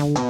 Hello.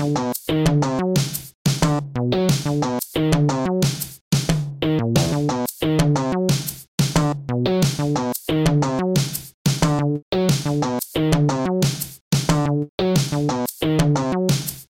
Bye.